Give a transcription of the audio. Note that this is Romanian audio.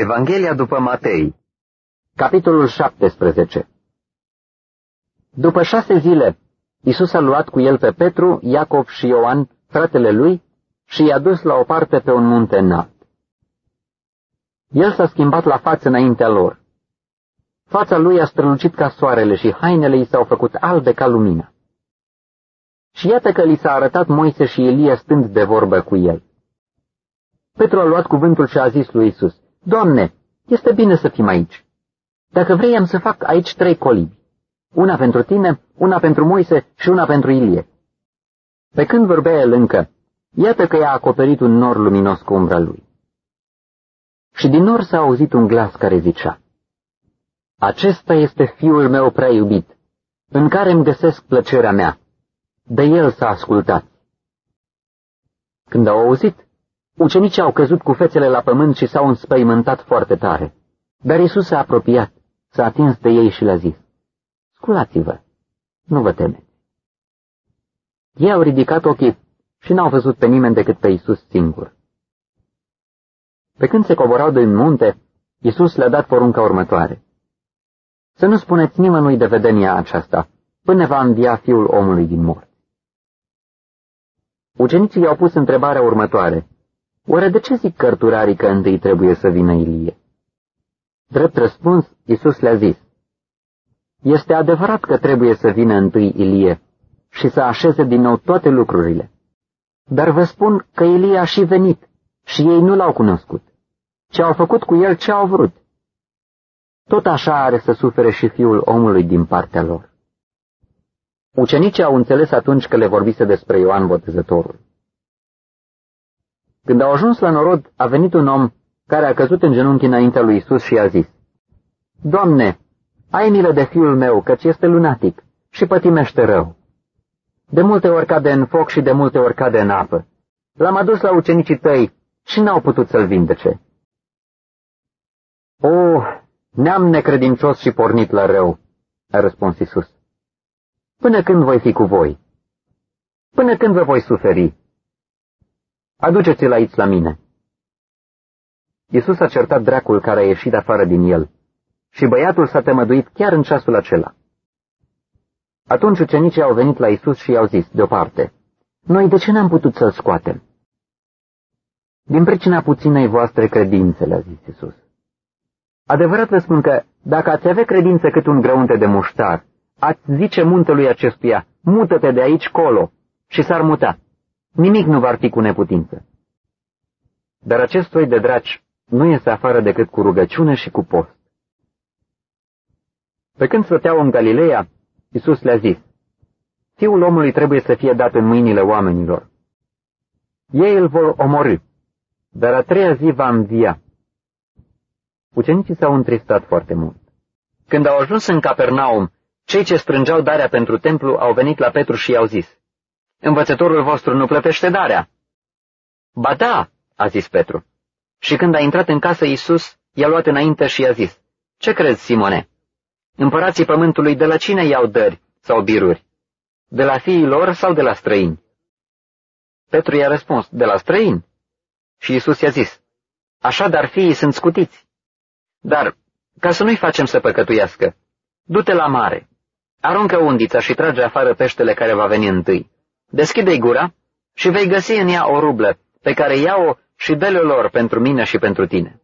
Evanghelia după Matei Capitolul 17 După șase zile, Isus a luat cu el pe Petru, Iacov și Ioan, fratele lui, și i-a dus la o parte pe un munte înalt. El s-a schimbat la față înaintea lor. Fața lui a strălucit ca soarele și hainele i s-au făcut albe ca lumina. Și iată că li s-a arătat Moise și Elia stând de vorbă cu el. Petru a luat cuvântul și a zis lui Isus, Doamne, este bine să fim aici. Dacă vrei, am să fac aici trei colibi. Una pentru tine, una pentru Moise și una pentru Ilie. Pe când vorbea el încă, iată că i-a acoperit un nor luminos cu umbra lui. Și din nor s-a auzit un glas care zicea, Acesta este fiul meu prea iubit, în care îmi găsesc plăcerea mea. De el s-a ascultat. Când au auzit, Ucenicii au căzut cu fețele la pământ și s-au înspăimântat foarte tare. Dar Isus s-a apropiat, s-a atins de ei și le-a zis, Sculați-vă, nu vă temeți. Ei au ridicat ochii și n-au văzut pe nimeni decât pe Isus singur. Pe când se coborau din munte, Isus le-a dat porunca următoare. Să nu spuneți nimănui de vedenia aceasta, până va învia fiul omului din mort. Ucenicii i-au pus întrebarea următoare. Oare de ce zic cărturarii că întâi trebuie să vină Ilie? Drept răspuns, Iisus le-a zis, Este adevărat că trebuie să vină întâi Ilie și să așeze din nou toate lucrurile. Dar vă spun că Ilie a și venit și ei nu l-au cunoscut, ci au făcut cu el ce au vrut. Tot așa are să sufere și fiul omului din partea lor. Ucenicii au înțeles atunci că le vorbise despre Ioan Botezătorul. Când au ajuns la norod, a venit un om care a căzut în genunchi înaintea lui Isus și a zis, Doamne, ai milă de fiul meu, căci este lunatic și pătimește rău. De multe ori cade în foc și de multe ori cade în apă. L-am adus la ucenicii tăi și n-au putut să-l vindece. O, neam necredincios și pornit la rău, a răspuns Isus. Până când voi fi cu voi? Până când vă voi suferi? Aduceți-l aici la mine. Iisus a certat dracul care a ieșit afară din el și băiatul s-a temăduit chiar în ceasul acela. Atunci ucenicii au venit la Isus și i-au zis, deoparte, Noi de ce n-am putut să-l scoatem? Din pricina puținei voastre credințe, le-a zis Isus. Adevărat vă spun că, dacă ați avea credință cât un grăunte de muștar, ați zice muntelui acestuia, mută-te de aici colo, și s-ar muta nimic nu va fi cu neputință. Dar acest soi de draci nu iese afară decât cu rugăciune și cu post. Pe când stăteau în Galileea, Iisus le-a zis, Fiul omului trebuie să fie dat în mâinile oamenilor. Ei îl vor omorâ, dar a treia zi va învia. Ucenicii s-au întristat foarte mult. Când au ajuns în Capernaum, cei ce strângeau darea pentru templu au venit la Petru și i-au zis, Învățătorul vostru nu plătește darea. Ba da, a zis Petru. Și când a intrat în casă Iisus, i-a luat înainte și i-a zis, Ce crezi, Simone? Împărații pământului de la cine iau dări sau biruri? De la fiii lor sau de la străini? Petru i-a răspuns, de la străini. Și Iisus i-a zis, Așadar fiii sunt scutiți. Dar, ca să nu-i facem să păcătuiască, du-te la mare, aruncă undița și trage afară peștele care va veni întâi. Deschide-i gura și vei găsi în ea o rublă, pe care ia-o și dă lor pentru mine și pentru tine.